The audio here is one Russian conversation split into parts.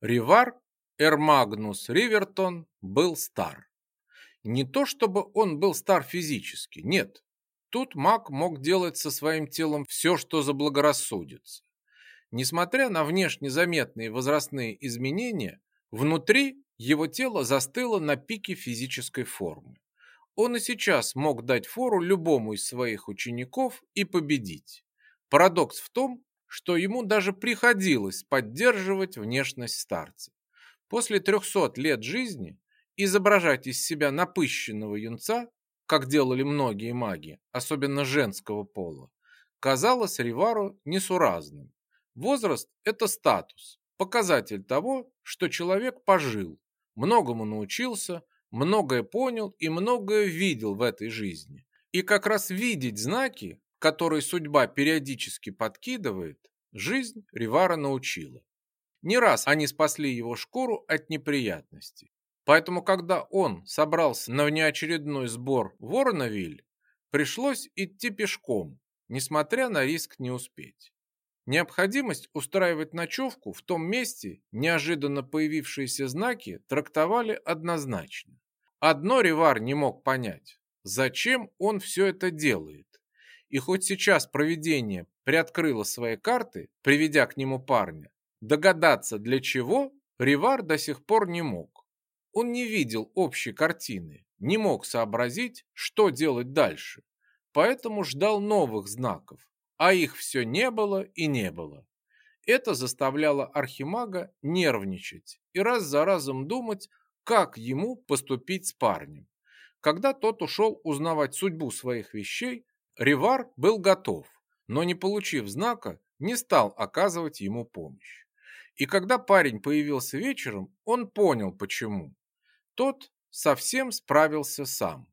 Ривар Эрмагнус Ривертон был стар. Не то чтобы он был стар физически, нет. Тут маг мог делать со своим телом все, что заблагорассудится. Несмотря на внешне заметные возрастные изменения, внутри его тело застыло на пике физической формы. Он и сейчас мог дать фору любому из своих учеников и победить. Парадокс в том, что ему даже приходилось поддерживать внешность старца. После 300 лет жизни изображать из себя напыщенного юнца, как делали многие маги, особенно женского пола, казалось Ривару несуразным. Возраст – это статус, показатель того, что человек пожил, многому научился, многое понял и многое видел в этой жизни. И как раз видеть знаки, которые судьба периодически подкидывает, жизнь Ривара научила. Не раз они спасли его шкуру от неприятностей. Поэтому, когда он собрался на внеочередной сбор в Воронавиль, пришлось идти пешком, несмотря на риск не успеть. Необходимость устраивать ночевку в том месте неожиданно появившиеся знаки трактовали однозначно. Одно Ривар не мог понять, зачем он все это делает. И хоть сейчас провидение приоткрыло свои карты, приведя к нему парня, догадаться для чего Ривар до сих пор не мог. Он не видел общей картины, не мог сообразить, что делать дальше, поэтому ждал новых знаков, а их все не было и не было. Это заставляло Архимага нервничать и раз за разом думать, как ему поступить с парнем. Когда тот ушел узнавать судьбу своих вещей, Ривар был готов, но не получив знака, не стал оказывать ему помощь. И когда парень появился вечером, он понял почему. Тот совсем справился сам.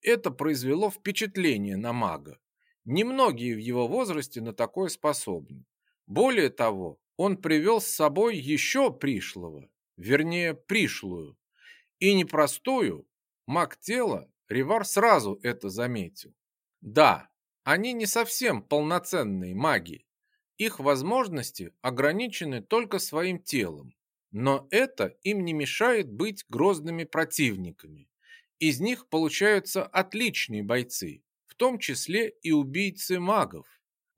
Это произвело впечатление на мага. Немногие в его возрасте на такое способны. Более того, он привел с собой еще пришлого, вернее, пришлую. И непростую, маг тела, Ривар сразу это заметил. Да, они не совсем полноценные маги. Их возможности ограничены только своим телом. Но это им не мешает быть грозными противниками. Из них получаются отличные бойцы, в том числе и убийцы магов.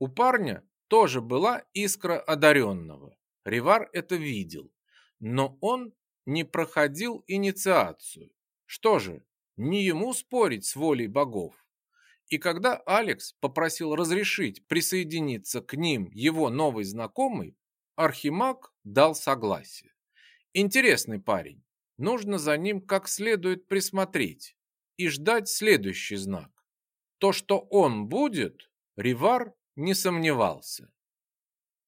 У парня тоже была искра одаренного. Ривар это видел, но он не проходил инициацию. Что же, не ему спорить с волей богов. И когда Алекс попросил разрешить присоединиться к ним его новый знакомый, Архимаг дал согласие. Интересный парень. Нужно за ним как следует присмотреть и ждать следующий знак. То, что он будет, Ривар не сомневался.